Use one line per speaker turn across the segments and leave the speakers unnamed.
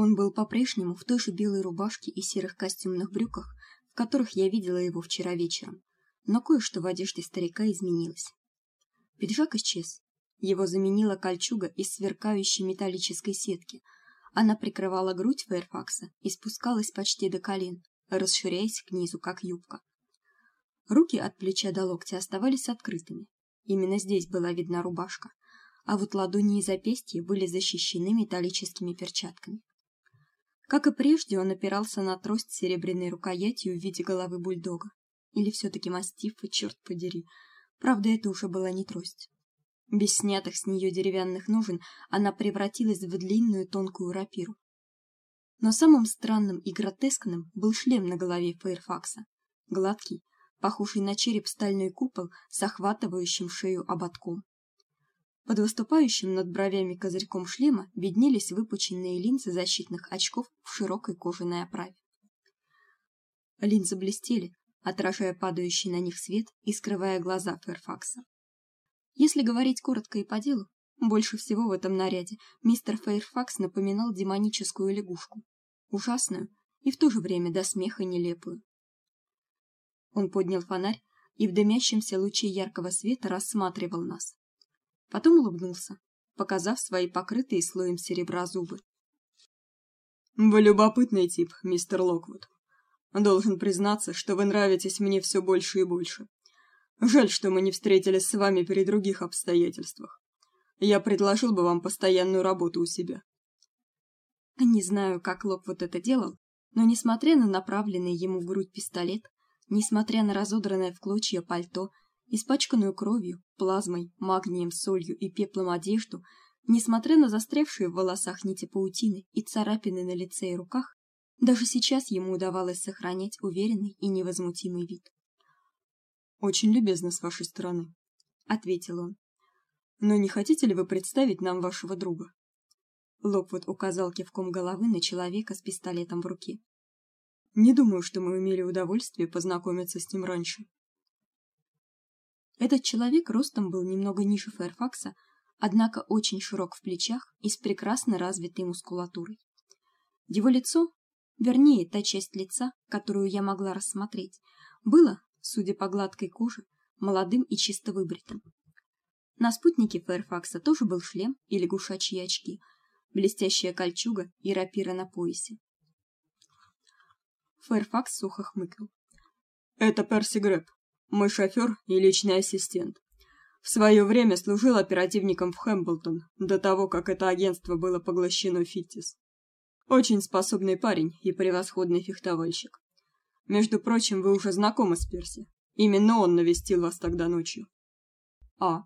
Он был по-прежнему в той же белой рубашке и серых костюмных брюках, в которых я видела его вчера вечером, но кое-что в одежде старика изменилось. Пиджак исчез. Его заменила кольчуга из сверкающей металлической сетки. Она прикрывала грудь Фэрфакса и спускалась почти до колен, расширяясь к низу, как юбка. Руки от плеча до локтя оставались открытыми. Именно здесь была видна рубашка, а вот ладони и запястья были защищены металлическими перчатками. Как и прежде, он опирался на трость с серебряной рукоятью в виде головы бульдога. Или все таки мастифа, черт подери. Правда, это уже была не трость. Без снятых с нее деревянных ножен она превратилась в длинную тонкую рапиру. Но самым странным и гротескным был шлем на голове Фейрфакса. Гладкий, похожий на череп стальной купол с охватывающим шею ободком. Под выступающим над бровями козырьком шлема виднелись выпученные линзы защитных очков в широкой кожаной оправе. Линзы блестели, отражая падающий на них свет и скрывая глаза Фэрфакса. Если говорить коротко и по делу, больше всего в этом наряде мистер Фэрфакс напоминал демоническую лягушку, ужасную и в то же время до смеха нелепую. Он поднял фонарь и в дымящемся луче яркого света рассматривал нас потом улыбнулся, показав свои покрытые слоем серебра зубы.
Вы любопытный тип, мистер Локвуд. Должен признаться, что вы нравитесь мне все больше и больше. Жаль, что мы не встретились с вами при других обстоятельствах. Я предложил бы вам постоянную работу у себя.
Не знаю, как Локвуд это делал, но несмотря на направленный ему в грудь пистолет, несмотря на разодранное в клочья пальто испачканную кровью, плазмой, магнием, солью и пеплом одежду, несмотря на застрявшие в волосах нити паутины и царапины на лице и руках, даже сейчас ему удавалось сохранять уверенный и невозмутимый вид.
Очень любезно с вашей стороны, ответил он. Но не хотите ли вы представить нам вашего друга?
Локвуд указал кивком головы на человека с пистолетом в руке.
Не думаю, что мы имели удовольствие познакомиться с ним раньше.
Этот человек ростом был немного ниже Фэрфакса, однако очень широк в плечах и с прекрасно развитой мускулатурой. Его лицо, вернее, та часть лица, которую я могла рассмотреть, было, судя по гладкой коже, молодым и чисто выбритым. На спутнике Фэрфакса тоже был шлем и лягушачьи очки, блестящая кольчуга и рапира на поясе.
Фэрфакс сухо хмыкнул. Это Перси Грэб, мой шофер и личный ассистент. В свое время служил оперативником в Хэмблтон, до того, как это агентство было поглощено Фиттис. Очень способный парень и превосходный фехтовальщик. Между прочим, вы уже знакомы с Перси. Именно он навестил вас тогда ночью.
А,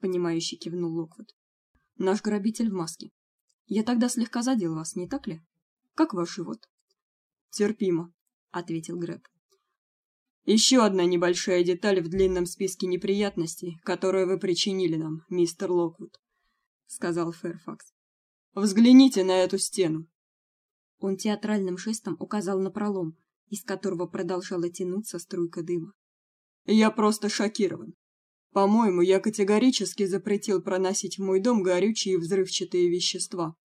понимающе кивнул Локвуд. Наш грабитель в маске. Я тогда слегка задел вас, не так ли? Как ваш живот?
Терпимо, ответил Грэб. Еще одна небольшая деталь в длинном списке неприятностей, которые вы причинили нам, мистер Локвуд, сказал Фэрфакс. Взгляните на эту стену.
Он театральным жестом указал на пролом, из которого продолжала тянуться струйка дыма.
Я просто шокирован. По-моему, я категорически запретил проносить в мой дом горючие и взрывчатые вещества.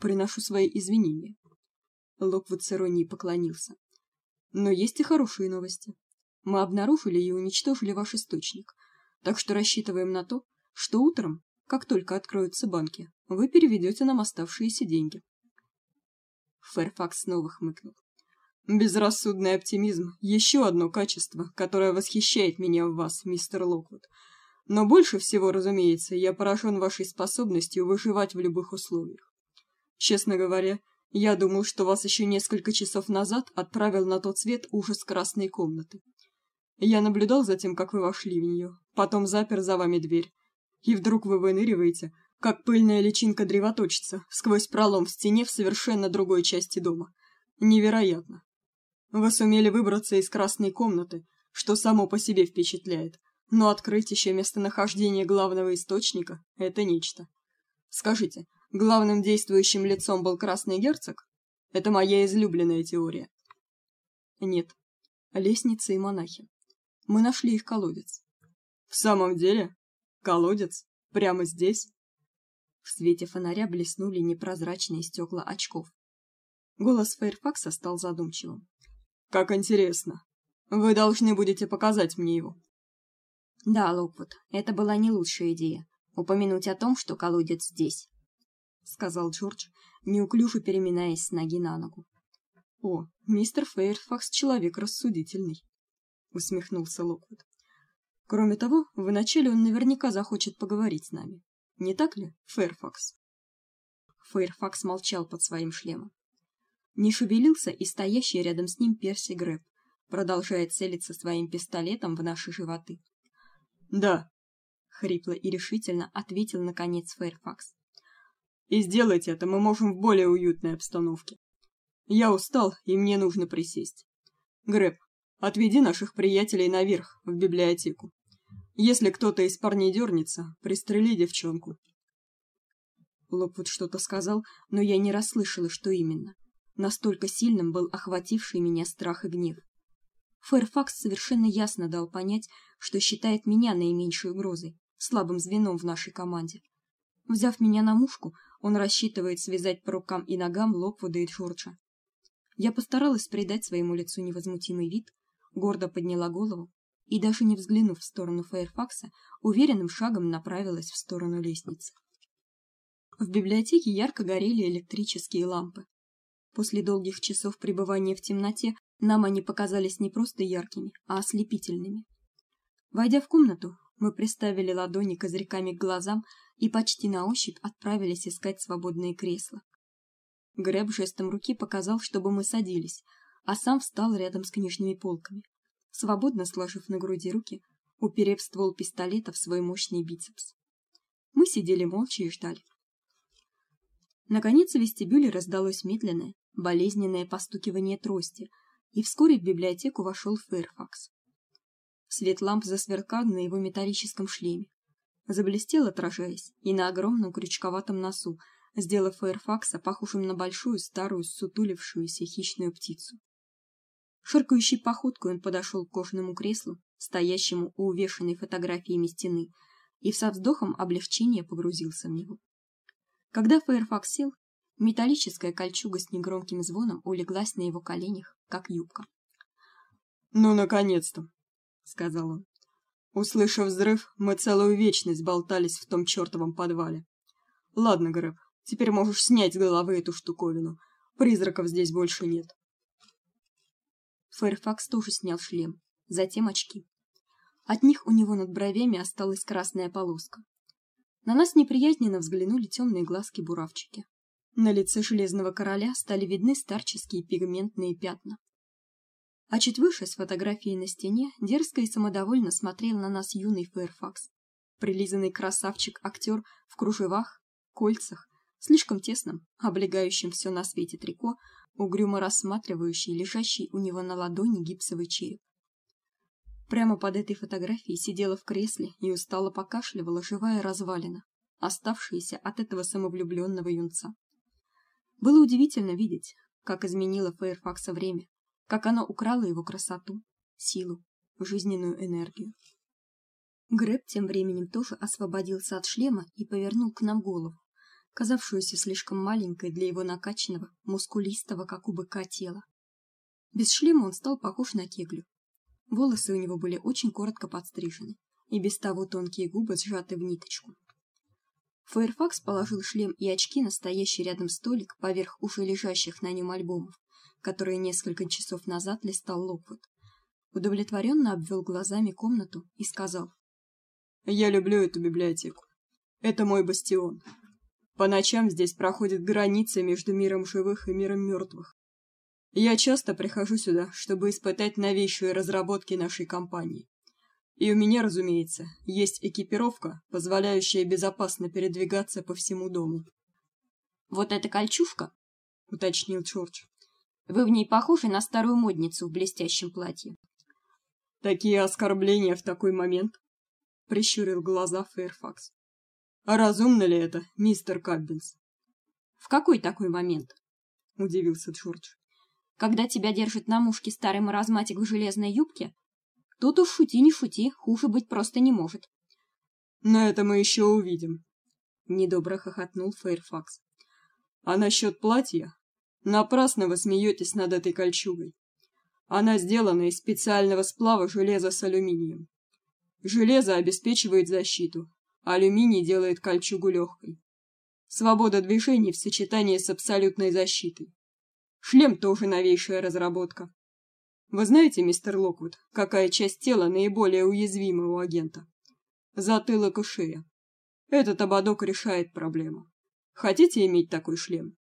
Приношу свои извинения. Локвуд с иронией поклонился.
Но есть и хорошие новости. Мы обнаружили и уничтожили ваш источник. Так что рассчитываем на то, что утром, как только откроются банки, вы переведете нам оставшиеся деньги.
Фэрфакс снова хмыкнул.
Безрассудный оптимизм еще одно качество, которое восхищает меня в вас, мистер Локвуд. Но больше всего, разумеется, я поражен вашей способностью выживать в любых условиях. Честно говоря, я думал, что вас еще несколько часов назад отправил на тот свет ужас красной комнаты. Я наблюдал за тем, как вы вошли в нее, потом запер за вами дверь. И вдруг вы выныриваете, как пыльная личинка древоточца, сквозь пролом в стене в совершенно другой части дома. Невероятно. Вы сумели выбраться из красной комнаты, что само по себе впечатляет. Но открыть еще местонахождение главного источника это нечто. Скажите, Главным действующим лицом был Красный герцог? Это моя излюбленная теория.
Нет. Лестницы и монахи. Мы нашли их колодец.
В самом деле? Колодец? Прямо здесь?
В свете фонаря блеснули непрозрачные стекла очков. Голос Фэрфакса стал задумчивым.
Как интересно. Вы должны будете показать мне его.
Да, Локвуд, это была не лучшая идея упомянуть о том, что колодец здесь, сказал Джордж, неуклюже переминаясь с ноги на ногу.
О, мистер Фэрфакс человек рассудительный, усмехнулся Локвуд. Кроме того, вначале он наверняка захочет поговорить с нами. Не так ли, Фэрфакс?
Фэрфакс молчал под своим шлемом. Не шевелился и стоящий рядом с ним Перси Грэб, продолжая целиться своим пистолетом в наши животы.
"Да",
хрипло и решительно ответил наконец Фэрфакс.
"И сделать это мы можем в более уютной обстановке. Я устал, и мне нужно присесть. Грэб, отведи наших приятелей наверх, в библиотеку. Если кто-то из парней дернется, пристрели девчонку.
Локвуд что-то сказал, но я не расслышала, что именно. Настолько сильным был охвативший меня страх и гнев. Фэрфакс совершенно ясно дал понять, что считает меня наименьшей угрозой, слабым звеном в нашей команде. Взяв меня на мушку, он рассчитывает связать по рукам и ногам Локвуда и Джорджа. Я постаралась придать своему лицу невозмутимый вид, гордо подняла голову и даже не взглянув в сторону Фэрфакса, уверенным шагом направилась в сторону лестницы. В библиотеке ярко горели электрические лампы. После долгих часов пребывания в темноте нам они показались не просто яркими, а ослепительными. Войдя в комнату, мы приставили ладони козырьками к глазам и почти на ощупь отправились искать свободные кресла. Грэб жестом руки показал, чтобы мы садились, а сам встал рядом с книжными полками свободно сложив на груди руки, уперев ствол пистолета в свой мощный бицепс. Мы сидели молча и ждали. Наконец в вестибюле раздалось медленное, болезненное постукивание трости, и вскоре в библиотеку вошел Фэрфакс. Свет ламп засверкал на его металлическом шлеме, заблестел, отражаясь, и на огромном крючковатом носу, сделав Фэрфакса похожим на большую старую сутулившуюся хищную птицу. Ширкающей походкой он подошел к кожаному креслу, стоящему у увешанной фотографиями стены, и со вздохом облегчения погрузился в него. Когда Фэрфакс сел, металлическая кольчуга с негромким звоном улеглась на его коленях, как юбка.
"Ну наконец-то", сказал он. Услышав взрыв, мы целую вечность болтались в том чёртовом подвале. Ладно, Грэб, теперь можешь снять с головы эту штуковину. Призраков здесь больше нет.
Фэрфакс тоже снял шлем, затем очки. От них у него над бровями осталась красная полоска. На нас неприязненно взглянули темные глазки-буравчики. На лице железного короля стали видны старческие пигментные пятна. А чуть выше с фотографией на стене дерзко и самодовольно смотрел на нас юный Фэрфакс, прилизанный красавчик актер в кружевах, кольцах, слишком тесном, облегающем все на свете трико, угрюмо рассматривающий лежащий у него на ладони гипсовый череп. Прямо под этой фотографией сидела в кресле и устало покашливала живая развалина, оставшаяся от этого самовлюбленного юнца. Было удивительно видеть, как изменило Фэрфакса время, как оно украло его красоту, силу, жизненную энергию. Грэб тем временем тоже освободился от шлема и повернул к нам голову казавшуюся слишком маленькой для его накачанного, мускулистого, как у быка, тела. Без шлема он стал похож на кеглю. Волосы у него были очень коротко подстрижены, и без того тонкие губы сжаты в ниточку. Фэрфакс положил шлем и очки на стоящий рядом столик поверх уже лежащих на нем альбомов, которые несколько часов назад листал Локвуд. Удовлетворенно обвел глазами комнату и сказал:
"Я люблю эту библиотеку. Это мой бастион. По ночам здесь проходит граница между миром живых и миром мертвых. Я часто прихожу сюда, чтобы испытать новейшие разработки нашей компании. И у меня, разумеется, есть экипировка, позволяющая безопасно передвигаться по всему дому.
Вот эта кольчужка,
уточнил Чёрч.
Вы в ней похожи на старую модницу в блестящем платье.
Такие оскорбления в такой момент, прищурил глаза Фэрфакс. А разумно ли это, мистер Каббинс?
В какой такой момент?
удивился Джордж.
Когда тебя держит на мушке старый маразматик в железной юбке? Тут уж шути не шути, хуже быть просто не может.
Но это мы еще увидим,
недобро хохотнул Фэрфакс.
А насчет платья? Напрасно вы смеетесь над этой кольчугой. Она сделана из специального сплава железа с алюминием. Железо обеспечивает защиту, а алюминий делает кольчугу легкой. Свобода движений в сочетании с абсолютной защитой. Шлем тоже новейшая разработка. Вы знаете, мистер Локвуд, какая часть тела наиболее уязвима у агента? Затылок и шея. Этот ободок решает проблему. Хотите иметь такой шлем?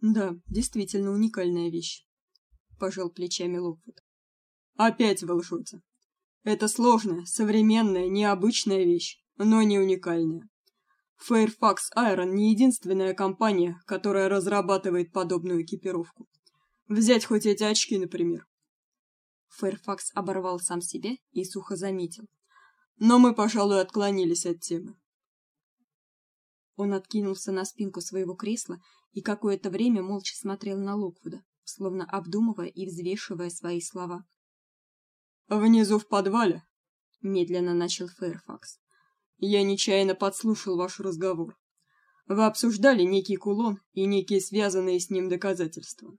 Да, действительно уникальная вещь. Пожал плечами Локвуд.
Опять вы лжете. Это сложная, современная, необычная вещь, но не уникальная. Fairfax Iron не единственная компания, которая разрабатывает подобную экипировку. Взять хоть эти очки, например.
Fairfax оборвал сам себя и сухо заметил:
"Но мы, пожалуй, отклонились от темы".
Он откинулся на спинку своего кресла и какое-то время молча смотрел на Локвуда, словно обдумывая и взвешивая свои слова.
Внизу в подвале,
медленно начал Фэрфакс.
Я нечаянно подслушал ваш разговор. Вы обсуждали некий кулон и некие связанные с ним доказательства.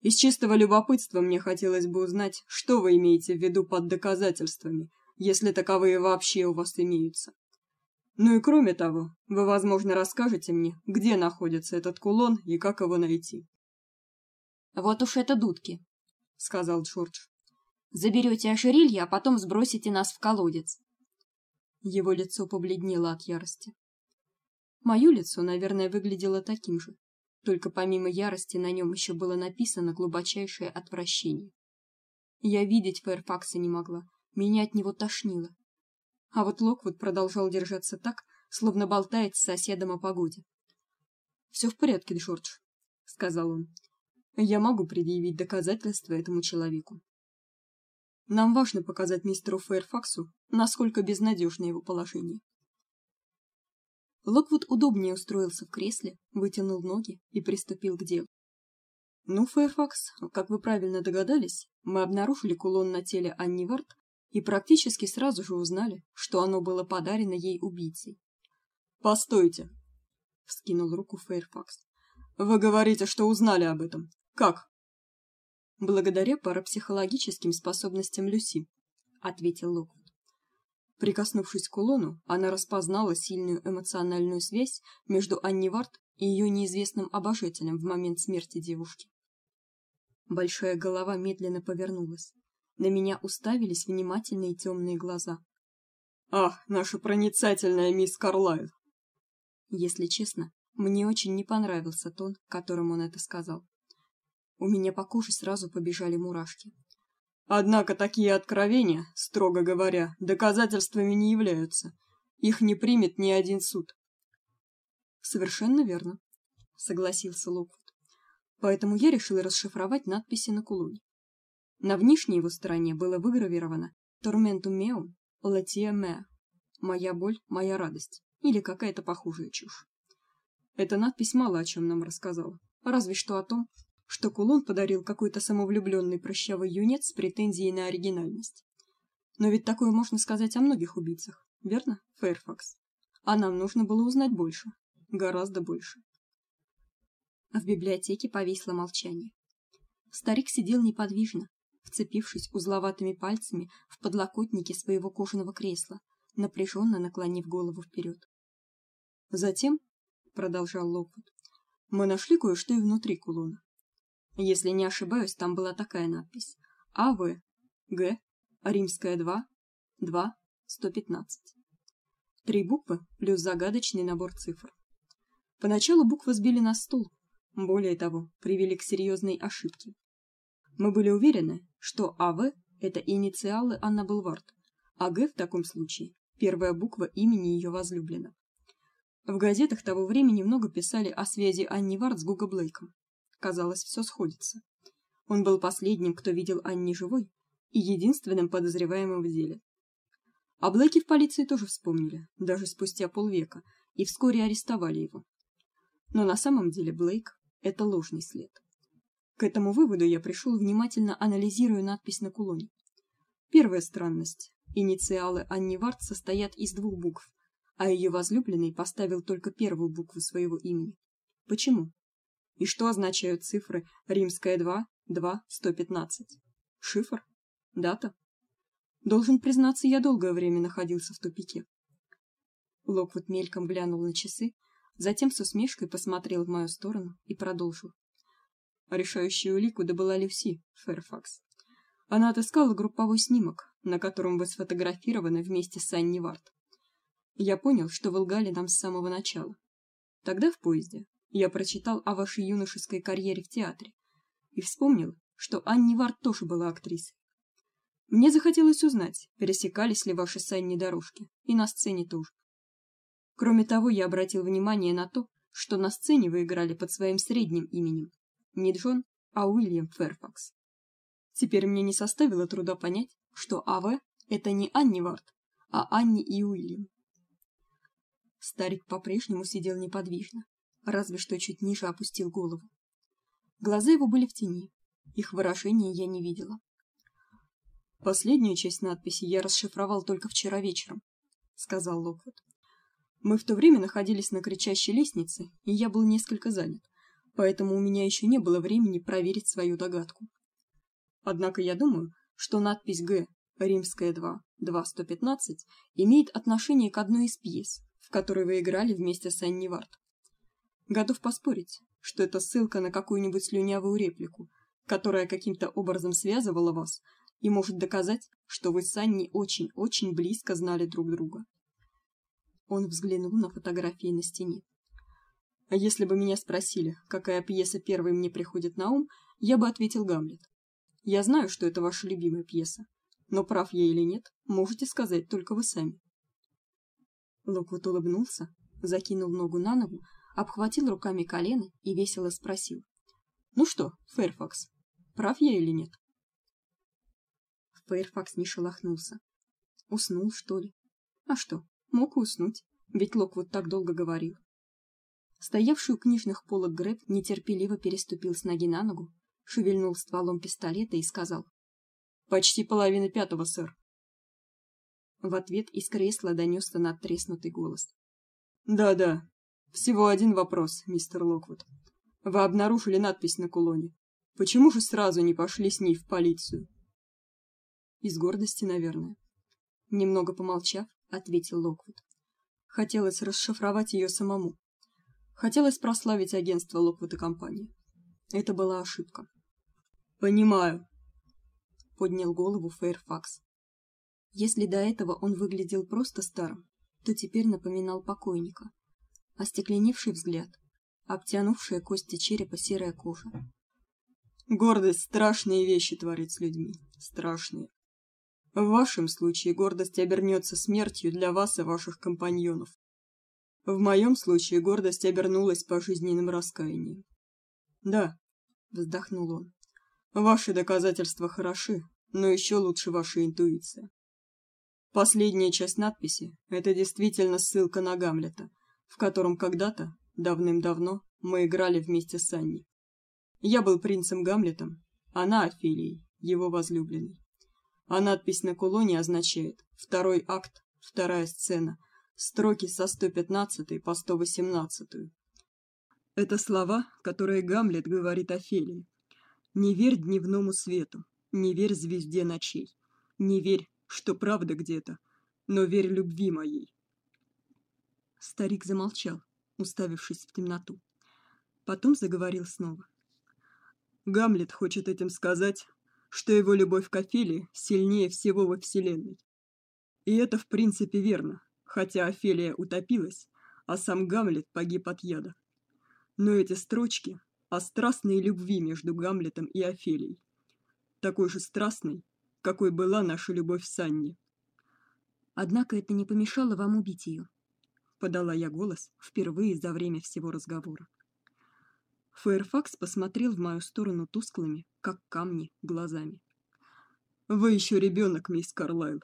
Из чистого любопытства мне хотелось бы узнать, что вы имеете в виду под доказательствами, если таковые вообще у вас имеются. Ну и кроме того, вы, возможно, расскажете мне, где находится этот кулон и как его найти.
Вот уж это дудки, сказал Джордж. Заберете ожерелье, а потом сбросите нас в колодец. Его лицо побледнело от ярости. Мое лицо, наверное, выглядело таким же, только помимо ярости на нем еще было написано глубочайшее отвращение. Я видеть Фэрфакса не могла, меня от него тошнило. А вот Локвуд продолжал держаться так, словно болтает с соседом о погоде. «Все в порядке, Джордж, сказал он. Я могу предъявить доказательства этому человеку. Нам важно показать мистеру Фэрфаксу, насколько безнадежно его положение. Локвуд удобнее устроился в кресле, вытянул ноги и приступил к делу. Ну, Фэрфакс, как вы правильно догадались, мы обнаружили кулон на теле Анни Варт и практически сразу же узнали, что оно было подарено ей убийцей.
Постойте, вскинул руку Фэрфакс. Вы говорите, что узнали об этом. Как?
благодаря парапсихологическим способностям Люси, ответил Локвуд. Прикоснувшись к кулону, она распознала сильную эмоциональную связь между Анни Варт и ее неизвестным обожателем в момент смерти девушки. Большая голова медленно повернулась. На меня уставились внимательные темные глаза.
Ах, наша проницательная мисс Карлайл.
Если честно, мне очень не понравился тон, которым он это сказал. У меня по коже сразу побежали мурашки.
Однако такие откровения, строго говоря, доказательствами не являются. Их не примет ни один суд.
Совершенно верно, согласился Локвуд. Поэтому я решил расшифровать надписи на кулоне. На внешней его стороне было выгравировано Tormentum meum, latia mea. Моя боль, моя радость или какая-то похожая чушь. Эта надпись мало о чем нам рассказала, разве что о том, что кулон подарил какой-то самовлюбленный прыщавый юнец с претензией на оригинальность. Но ведь такое можно сказать о многих убийцах, верно, Фэрфакс? А нам нужно было узнать больше, гораздо больше. В библиотеке повисло молчание. Старик сидел неподвижно, вцепившись узловатыми пальцами в подлокотники своего кожаного кресла, напряженно наклонив голову вперед. Затем, продолжал Локвуд, мы нашли кое-что и внутри кулона. Если не ошибаюсь, там была такая надпись: АВ Г Римская 2 2 115. Три буквы плюс загадочный набор цифр. Поначалу буквы сбили на стол, более того, привели к серьезной ошибке. Мы были уверены, что АВ это инициалы Анна Булвард, а Г в таком случае первая буква имени ее возлюбленного. В газетах того времени много писали о связи Анни Вард с Гуго Блейком. Казалось, все сходится. Он был последним, кто видел Анни живой, и единственным подозреваемым в деле. А Блэки в полиции тоже вспомнили, даже спустя полвека, и вскоре арестовали его. Но на самом деле Блейк это ложный след. К этому выводу я пришел, внимательно анализируя надпись на кулоне. Первая странность: инициалы Анни Варт состоят из двух букв, а ее возлюбленный поставил только первую букву своего имени. Почему? И что означают цифры римская 2, 2, 115? Шифр? Дата? Должен признаться, я долгое время находился в тупике. Локвуд мельком глянул на часы, затем с усмешкой посмотрел в мою сторону и продолжил. Решающую улику добыла Люси Фэрфакс. Она отыскала групповой снимок, на котором вы сфотографированы вместе с Анни Варт. Я понял, что вы лгали нам с самого начала. Тогда в поезде я прочитал о вашей юношеской карьере в театре и вспомнил, что Анни Варт тоже была актрисой. Мне захотелось узнать, пересекались ли ваши с дорожки, и на сцене тоже. Кроме того, я обратил внимание на то, что на сцене вы играли под своим средним именем. Не Джон, а Уильям Ферфакс. Теперь мне не составило труда понять, что АВ это не Анни Варт, а Анни и Уильям. Старик по-прежнему сидел неподвижно, разве что чуть ниже опустил голову. Глаза его были в тени. Их выражения я не видела. Последнюю часть надписи я расшифровал только вчера вечером, сказал Локвуд. Мы в то время находились на кричащей лестнице, и я был несколько занят, поэтому у меня еще не было времени проверить свою догадку. Однако я думаю, что надпись Г римская 2 2115 имеет отношение к одной из пьес, в которой вы играли вместе с Анни Варт. Готов поспорить, что это ссылка на какую-нибудь слюнявую реплику, которая каким-то образом связывала вас и может доказать, что вы с Анни очень-очень близко знали друг друга. Он взглянул на фотографии на стене. А если бы меня спросили, какая пьеса первой мне приходит на ум, я бы ответил Гамлет. Я знаю, что это ваша любимая пьеса, но прав я или нет, можете сказать только вы сами. Локвуд улыбнулся, закинул ногу на ногу, обхватил руками колено и весело спросил: "Ну что, Фэрфакс, прав я или нет?" Фэрфакс не шелохнулся. Уснул, что ли? А что? Мог уснуть, ведь Локвуд так долго говорил. Стоявший у книжных полок Грэб нетерпеливо переступил с ноги на ногу, шевельнул стволом пистолета и сказал: "Почти половина пятого, сэр". В ответ из кресла донесся надтреснутый голос. "Да-да. Всего один вопрос, мистер Локвуд. Вы обнаружили надпись на кулоне. Почему же сразу не пошли с ней в полицию?" Из гордости, наверное. Немного помолчав, ответил Локвуд. Хотелось расшифровать ее самому. Хотелось прославить агентство Локвуд и компании. Это была ошибка. Понимаю, поднял голову Фэрфакс. Если до этого он выглядел просто старым, то теперь напоминал покойника. Остекленевший взгляд, обтянувшая кости черепа серая кожа. Гордость страшные вещи творит с людьми, страшные. В вашем случае гордость обернется смертью для вас и ваших компаньонов. В моем случае гордость обернулась пожизненным раскаянием. Да, вздохнул он. Ваши доказательства хороши, но еще лучше ваша интуиция. Последняя часть надписи это действительно ссылка на Гамлета, в котором когда-то, давным-давно, мы играли вместе с Анни. Я был принцем Гамлетом, она Офелией, его возлюбленной а надпись на кулоне означает «Второй акт, вторая сцена», строки со 115 по 118. Это слова, которые Гамлет говорит Офелии. «Не верь дневному свету, не верь звезде ночей, не верь, что правда где-то, но верь любви моей». Старик замолчал, уставившись в темноту. Потом заговорил снова. Гамлет хочет этим сказать, что его любовь к Офелии сильнее всего во вселенной. И это в принципе верно, хотя Офелия утопилась, а сам Гамлет погиб от яда. Но эти строчки о страстной любви между Гамлетом и Офелией, такой же страстной, какой была наша любовь с Анни. Однако это не помешало вам убить ее, подала я голос впервые за время всего разговора. Фэрфакс посмотрел в мою сторону тусклыми, как камни, глазами. Вы еще ребенок, мисс Карлайл.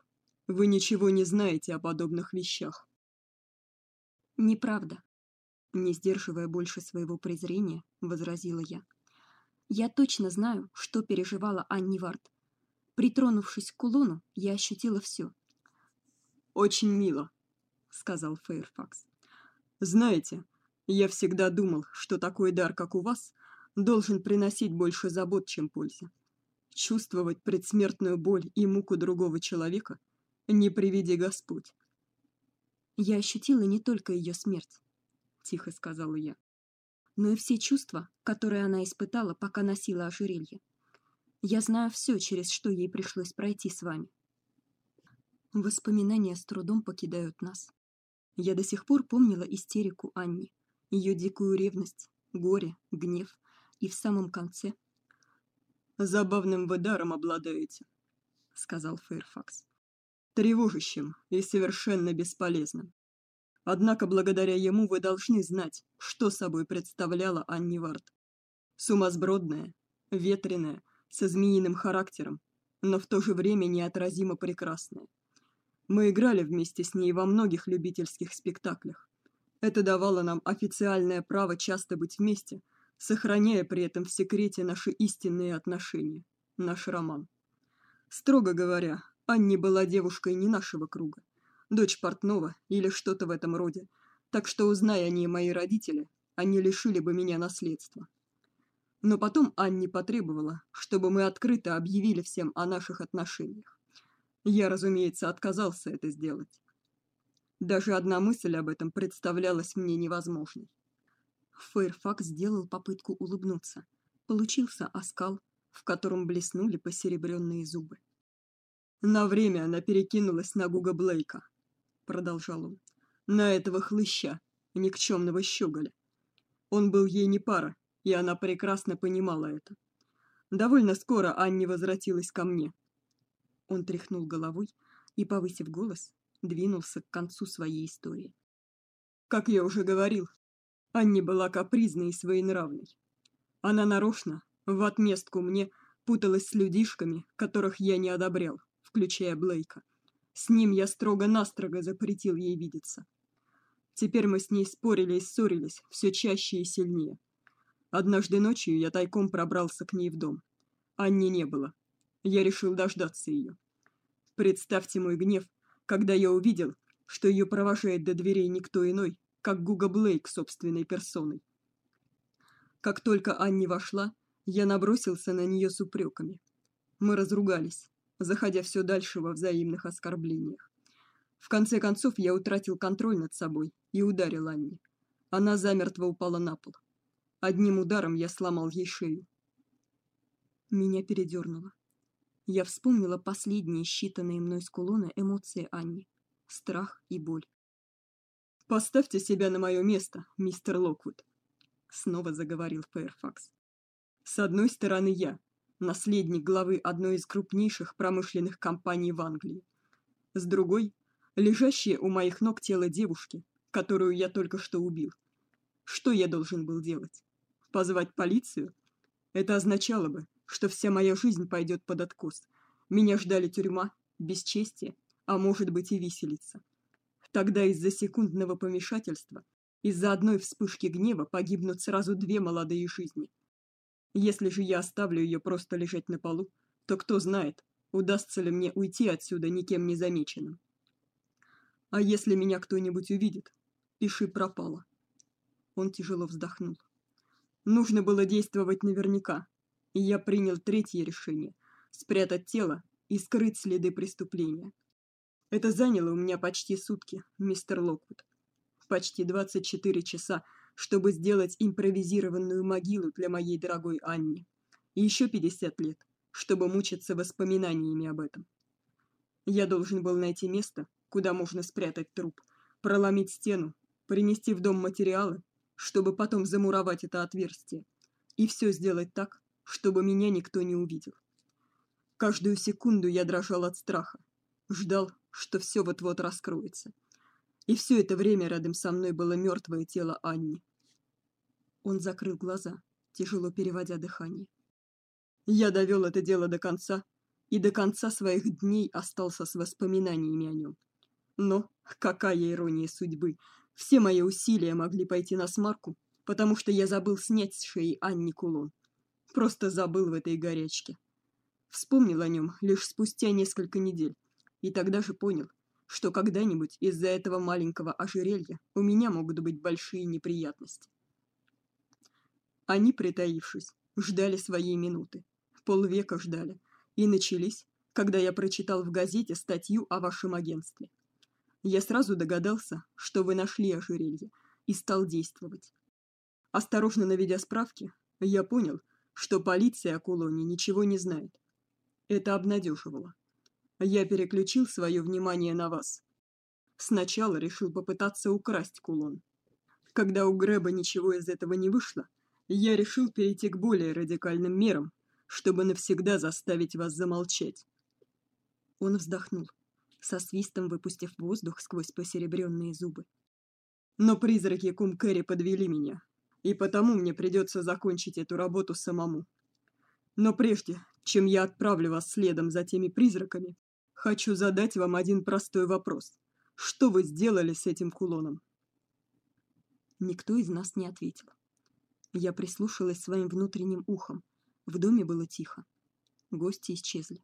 Вы ничего не знаете о подобных вещах. Неправда. Не сдерживая больше своего презрения, возразила я. Я точно знаю, что переживала Анни Варт. Притронувшись к кулону, я ощутила все. Очень мило,
сказал Фейрфакс. Знаете, я всегда думал, что такой дар, как у вас, должен приносить больше забот, чем пользы. Чувствовать предсмертную боль и муку другого человека не приведи Господь.
Я ощутила не только ее смерть, тихо сказала я, но и все чувства, которые она испытала, пока носила ожерелье. Я знаю все, через что ей пришлось пройти с вами. Воспоминания с трудом покидают нас. Я до сих пор помнила истерику Анни, ее дикую ревность, горе, гнев и в самом конце
забавным вы даром обладаете, сказал Фэрфакс. Тревожащим и совершенно бесполезным. Однако благодаря ему вы должны знать, что собой представляла Анни Вард. Сумасбродная, ветреная, со змеиным характером, но в то же время неотразимо прекрасная. Мы играли вместе с ней во многих любительских спектаклях. Это давало нам официальное право часто быть вместе, сохраняя при этом в секрете наши истинные отношения, наш роман. Строго говоря, Анни была девушкой не нашего круга, дочь портного или что-то в этом роде, так что, узная они мои родители, они лишили бы меня наследства. Но потом Анни потребовала, чтобы мы открыто объявили всем о наших отношениях. Я, разумеется, отказался это сделать. Даже одна мысль об этом представлялась мне невозможной.
Фэрфакс сделал попытку улыбнуться. Получился оскал, в котором блеснули посеребренные зубы.
На время она перекинулась на Гуга Блейка, продолжал он. На этого хлыща, никчемного щеголя. Он был ей не пара, и она прекрасно понимала это. Довольно скоро Анни возвратилась ко мне,
он тряхнул головой и, повысив голос, двинулся к концу своей истории.
Как я уже говорил, Анни была капризной и своенравной. Она нарочно, в отместку мне, путалась с людишками, которых я не одобрял, включая Блейка. С ним я строго-настрого запретил ей видеться. Теперь мы с ней спорили и ссорились все чаще и сильнее. Однажды ночью я тайком пробрался к ней в дом. Анни не было. Я решил дождаться ее. Представьте мой гнев, когда я увидел, что ее провожает до дверей никто иной, как Гуга Блейк собственной персоной. Как только Анни вошла, я набросился на нее с упреками. Мы разругались, заходя все дальше во взаимных оскорблениях. В конце концов я утратил контроль над собой и ударил Анни. Она замертво упала на пол. Одним ударом я сломал ей шею.
Меня передернуло. Я вспомнила последние считанные мной с кулона эмоции Анни: страх и боль.
Поставьте себя на мое место, мистер Локвуд, снова заговорил Фэрфакс. С одной стороны я, наследник главы одной из крупнейших промышленных компаний в Англии. С другой лежащее у моих ног тело девушки, которую я только что убил. Что я должен был делать? Позвать полицию? Это означало бы, что вся моя жизнь пойдет под откос. Меня ждали тюрьма, бесчестие, а может быть и виселица. Тогда из-за секундного помешательства, из-за одной вспышки гнева погибнут сразу две молодые жизни. Если же я оставлю ее просто лежать на полу, то кто знает, удастся ли мне уйти отсюда никем не замеченным. А если меня кто-нибудь увидит, пиши пропало. Он тяжело вздохнул. Нужно было действовать наверняка, и я принял третье решение спрятать тело и скрыть следы преступления. Это заняло у меня почти сутки, мистер Локвуд. Почти 24 часа, чтобы сделать импровизированную могилу для моей дорогой Анни. И еще 50 лет, чтобы мучиться воспоминаниями об этом. Я должен был найти место, куда можно спрятать труп, проломить стену, принести в дом материалы, чтобы потом замуровать это отверстие, и все сделать так, чтобы меня никто не увидел. Каждую секунду я дрожал от страха, ждал, что все вот-вот раскроется. И все это время рядом со мной было мертвое тело Анни.
Он закрыл глаза, тяжело переводя дыхание.
Я довел это дело до конца, и до конца своих дней остался с воспоминаниями о нем. Но какая ирония судьбы! Все мои усилия могли пойти на смарку, потому что я забыл снять с шеи Анни кулон. Просто забыл в этой горячке. Вспомнил о нем лишь спустя несколько недель, и тогда же понял, что когда-нибудь из-за этого маленького ожерелья у меня могут быть большие неприятности. Они, притаившись, ждали своей минуты. Полвека ждали. И начались, когда я прочитал в газете статью о вашем агентстве. Я сразу догадался, что вы нашли ожерелье, и стал действовать. Осторожно наведя справки, я понял, что полиция о кулоне ничего не знает. Это обнадеживало. Я переключил свое внимание на вас. Сначала решил попытаться украсть кулон. Когда у Грэба ничего из этого не вышло, я решил перейти к более радикальным мерам, чтобы навсегда заставить вас замолчать. Он вздохнул, со свистом выпустив воздух сквозь посеребренные зубы. Но призраки Кумкэри подвели меня, и потому мне придется закончить эту работу самому. Но прежде, чем я отправлю вас следом за теми призраками, хочу задать вам один простой вопрос. Что вы сделали с этим кулоном? Никто из нас не ответил. Я прислушалась своим внутренним ухом. В доме было тихо. Гости исчезли.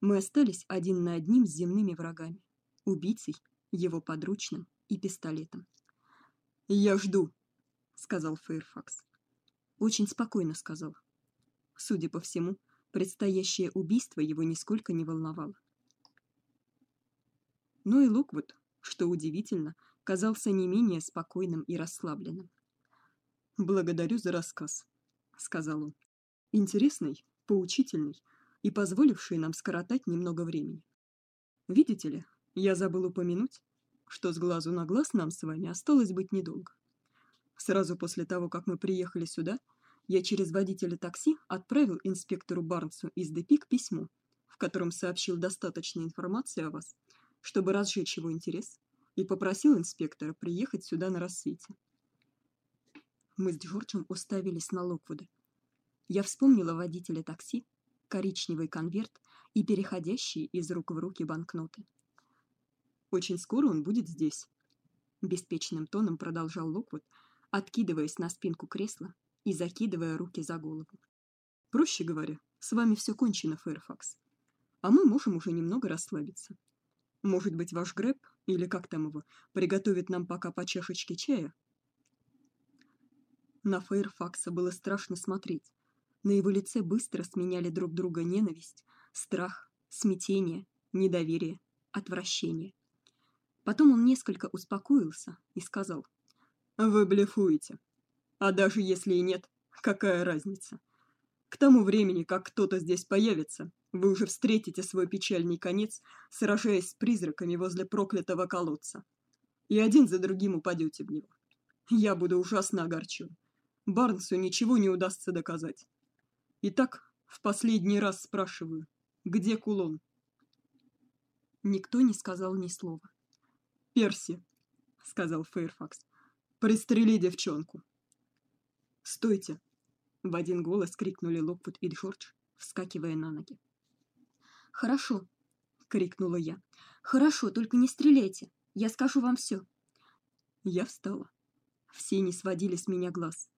Мы остались один на одним с земными врагами, убийцей, его подручным и пистолетом. "Я жду", сказал Фэрфакс. Очень спокойно сказал. Судя по всему, предстоящее убийство его нисколько не волновало. Ну и Луквуд, что удивительно, казался не менее спокойным и расслабленным. Благодарю за рассказ, сказал он. Интересный, поучительный и позволивший нам скоротать немного времени. Видите ли, я забыл упомянуть, что с глазу на глаз нам с вами осталось быть недолго. Сразу после того, как мы приехали сюда, я через водителя такси отправил инспектору Барнсу из Депик письмо, в котором сообщил достаточно информации о вас, чтобы разжечь его интерес, и попросил инспектора приехать сюда на рассвете. Мы с Джорджем уставились на Локвуда. Я вспомнила водителя такси, коричневый конверт и переходящие из рук в руки банкноты. Очень скоро он будет здесь, беспечным тоном продолжал Локвуд, откидываясь на спинку кресла и закидывая руки за голову. Проще говоря, с вами все кончено, Фэрфакс. А мы можем уже немного расслабиться. Может быть, ваш Грэб или как там его приготовит нам пока по чашечке чая, на Фейрфакса было страшно смотреть. На его лице быстро сменяли друг друга ненависть, страх, смятение, недоверие, отвращение. Потом он несколько успокоился и сказал: "Вы блефуете. А даже если и нет, какая разница? К тому времени, как кто-то здесь появится, вы уже встретите свой печальный конец, сражаясь с призраками возле проклятого колодца. И один за другим упадете в него. Я буду ужасно огорчен. Барнсу ничего не удастся доказать. Итак, в последний раз спрашиваю, где кулон? Никто не сказал ни слова. Перси, сказал Фэрфакс. Пристрели девчонку. Стойте, в один голос крикнули Локвуд и Джордж, вскакивая на ноги. Хорошо, крикнула я. Хорошо, только не стреляйте. Я скажу вам все. Я встала. Все не сводили с меня глаз.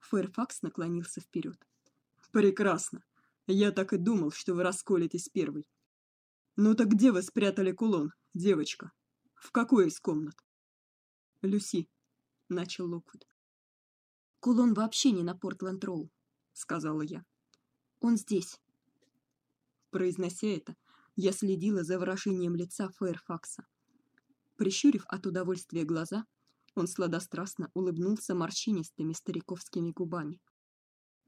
Фэрфакс наклонился вперед. Прекрасно. Я так и думал, что вы расколетесь первой. Ну так где вы спрятали кулон, девочка? В какой из комнат? Люси, начал Локвуд. Кулон вообще не на Портленд-Роу, сказала я. Он здесь. Произнося это, я следила за выражением лица Фэрфакса. Прищурив от удовольствия глаза, он сладострастно улыбнулся морщинистыми стариковскими губами.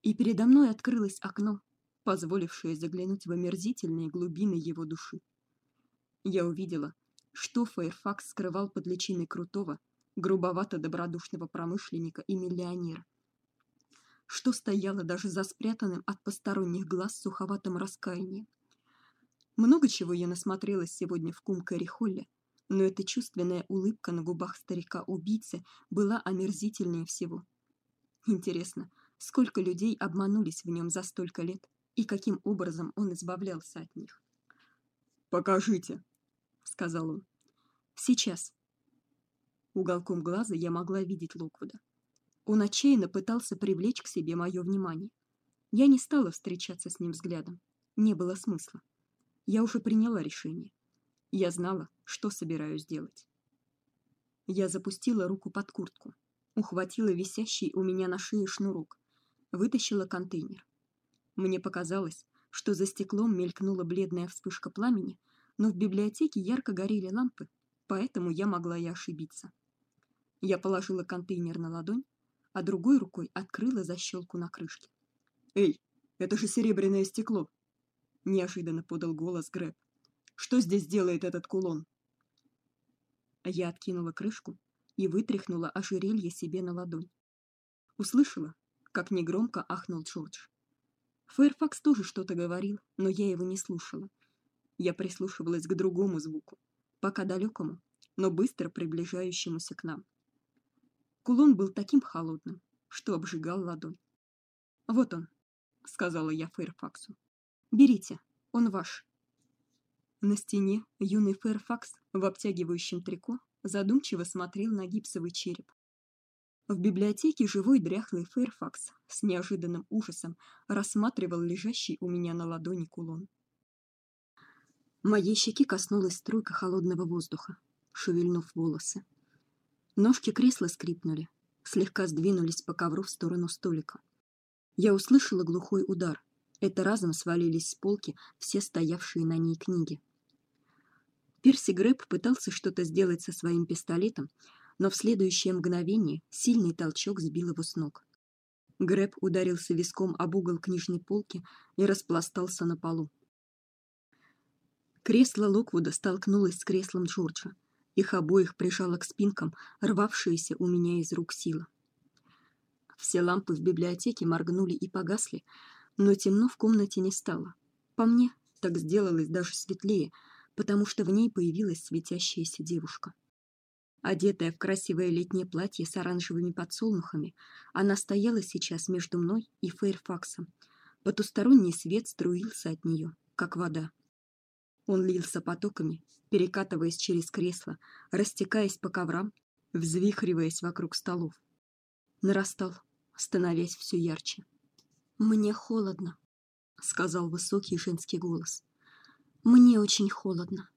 И передо мной открылось окно, позволившее заглянуть в омерзительные глубины его души. Я увидела, что Фэрфакс скрывал под личиной крутого, грубовато-добродушного промышленника и миллионера. Что стояло даже за спрятанным от посторонних глаз суховатым раскаянием. Много чего я насмотрелась сегодня в Кумкэри-холле, но эта чувственная улыбка на губах старика-убийцы была омерзительнее всего. Интересно, сколько людей обманулись в нем за столько лет и каким образом он избавлялся от них? Покажите, сказал он. Сейчас. Уголком глаза я могла видеть Локвуда. Он отчаянно пытался привлечь к себе мое внимание. Я не стала встречаться с ним взглядом. Не было смысла. Я уже приняла решение.
Я знала, что собираюсь делать. Я запустила руку под куртку, ухватила висящий у меня на шее шнурок, вытащила контейнер. Мне показалось, что за стеклом мелькнула бледная вспышка пламени, но в библиотеке ярко горели лампы, поэтому я могла и ошибиться. Я положила контейнер на ладонь, а другой рукой открыла защелку на крышке.
Эй, это же серебряное стекло, неожиданно подал голос Грэб. Что здесь делает этот кулон?
Я откинула крышку и вытряхнула ожерелье себе на ладонь. Услышала, как негромко ахнул Джордж. Фэрфакс тоже что-то говорил, но я его не слушала. Я прислушивалась к другому звуку, пока далекому, но быстро приближающемуся к нам. Кулон был таким холодным, что обжигал ладонь. Вот он, сказала я Фэрфаксу. Берите, он ваш. На стене юный Фэрфакс в обтягивающем трико задумчиво смотрел на гипсовый череп. В библиотеке живой дряхлый Фэрфакс с неожиданным ужасом рассматривал лежащий у меня на ладони кулон. Моей щеки коснулась струйка холодного воздуха, шевельнув волосы. Ножки кресла скрипнули, слегка сдвинулись по ковру в сторону столика. Я услышала глухой удар. Это разом свалились с полки все стоявшие на ней книги. Перси Грэб пытался что-то сделать со своим пистолетом, но в следующее мгновение сильный толчок сбил его с ног. Грэб ударился виском об угол книжной полки и распластался на полу. Кресло Локвуда столкнулось с креслом Джорджа. Их обоих прижало к спинкам рвавшаяся у меня из рук сила. Все лампы в библиотеке моргнули и погасли, но темно в комнате не стало. По мне, так сделалось даже светлее, потому что в ней появилась светящаяся девушка. Одетая в красивое летнее платье с оранжевыми подсолнухами, она стояла сейчас между мной и Фейрфаксом. Потусторонний свет струился от нее, как вода. Он лился потоками, перекатываясь через кресло, растекаясь по коврам, взвихриваясь вокруг столов. Нарастал, становясь все ярче. Мне холодно, сказал высокий женский голос. Мне очень холодно.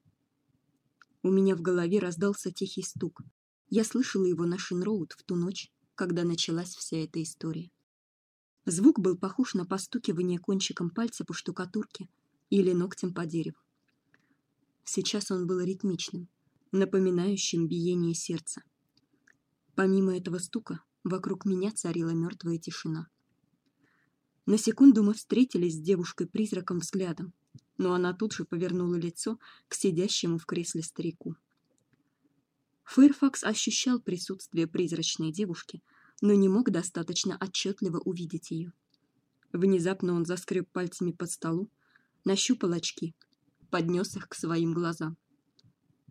У меня в голове раздался тихий стук. Я слышала его на Шинроуд в ту ночь, когда началась вся эта история. Звук был похож на постукивание кончиком пальца по штукатурке или ногтем по дереву. Сейчас он был ритмичным, напоминающим биение сердца. Помимо этого стука, вокруг меня царила мертвая тишина. На секунду мы встретились с девушкой-призраком взглядом, но она тут же повернула лицо к сидящему в кресле старику. Фэрфакс ощущал присутствие призрачной девушки, но не мог достаточно отчетливо увидеть ее. Внезапно он заскреб пальцами под столу, нащупал очки поднес их к своим глазам.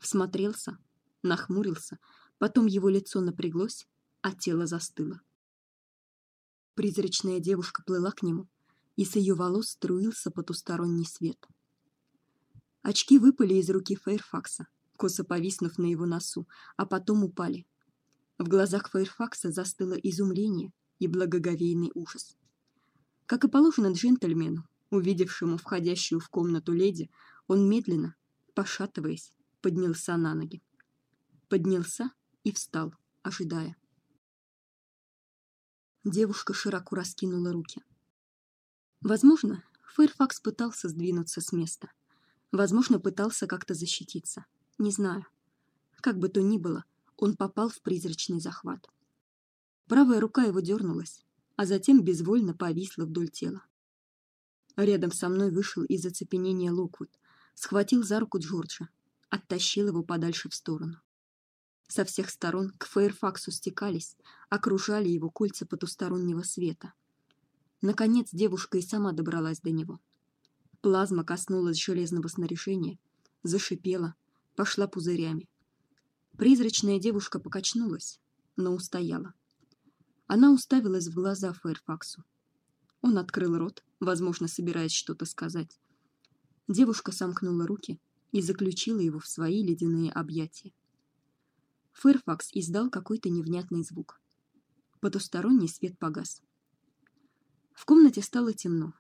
Всмотрелся, нахмурился, потом его лицо напряглось, а тело застыло. Призрачная девушка плыла к нему, и с ее волос струился потусторонний свет. Очки выпали из руки Фейрфакса, косо повиснув на его носу, а потом упали. В глазах Фейрфакса застыло изумление и благоговейный ужас. Как и положено джентльмену, увидевшему входящую в комнату леди, он медленно, пошатываясь, поднялся на ноги. Поднялся и встал, ожидая. Девушка широко раскинула руки. Возможно, Фэрфакс пытался сдвинуться с места. Возможно, пытался как-то защититься. Не знаю. Как бы то ни было, он попал в призрачный захват. Правая рука его дернулась, а затем безвольно повисла вдоль тела. Рядом со мной вышел из оцепенения Локвуд, схватил за руку Джорджа, оттащил его подальше в сторону. Со всех сторон к Фейрфаксу стекались, окружали его кольца потустороннего света. Наконец девушка и сама добралась до него. Плазма коснулась железного снаряжения, зашипела, пошла пузырями. Призрачная девушка покачнулась, но устояла. Она уставилась в глаза Фейрфаксу. Он открыл рот, возможно, собираясь что-то сказать, Девушка сомкнула руки и заключила его в свои ледяные объятия. Фэрфакс издал какой-то невнятный звук. Потусторонний свет погас. В комнате стало темно.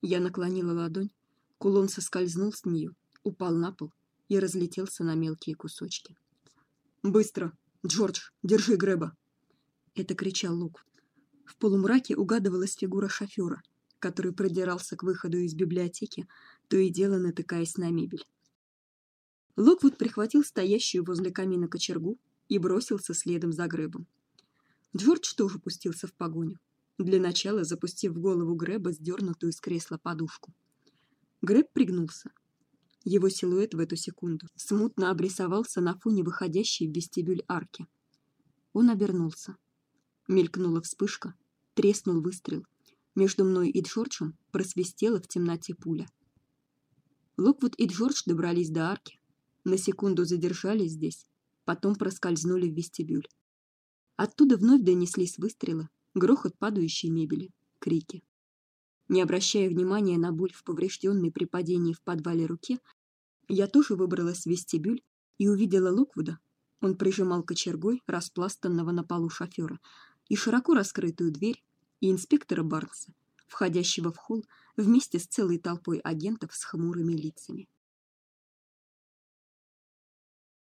Я наклонила ладонь, кулон соскользнул с нее, упал на пол и разлетелся на мелкие кусочки.
Быстро, Джордж, держи Греба!
Это кричал Лук. В полумраке угадывалась фигура шофера, который продирался к выходу из библиотеки, то и дело натыкаясь на мебель. Локвуд прихватил стоящую возле камина кочергу и бросился следом за Гребом. Джордж тоже пустился в погоню, для начала запустив в голову Греба сдернутую из кресла подушку. Греб пригнулся. Его силуэт в эту секунду смутно обрисовался на фоне выходящей в вестибюль арки. Он обернулся. Мелькнула вспышка, треснул выстрел. Между мной и Джорджем просвистела в темноте пуля. Локвуд и Джордж добрались до арки, на секунду задержались здесь, потом проскользнули в вестибюль. Оттуда вновь донеслись выстрелы, грохот падающей мебели, крики. Не обращая внимания на боль в поврежденной при падении в подвале руке, я тоже выбралась в вестибюль и увидела Локвуда. Он прижимал кочергой распластанного на полу шофера и широко раскрытую дверь, и инспектора Барнса, входящего в холл вместе с целой толпой агентов с хмурыми лицами.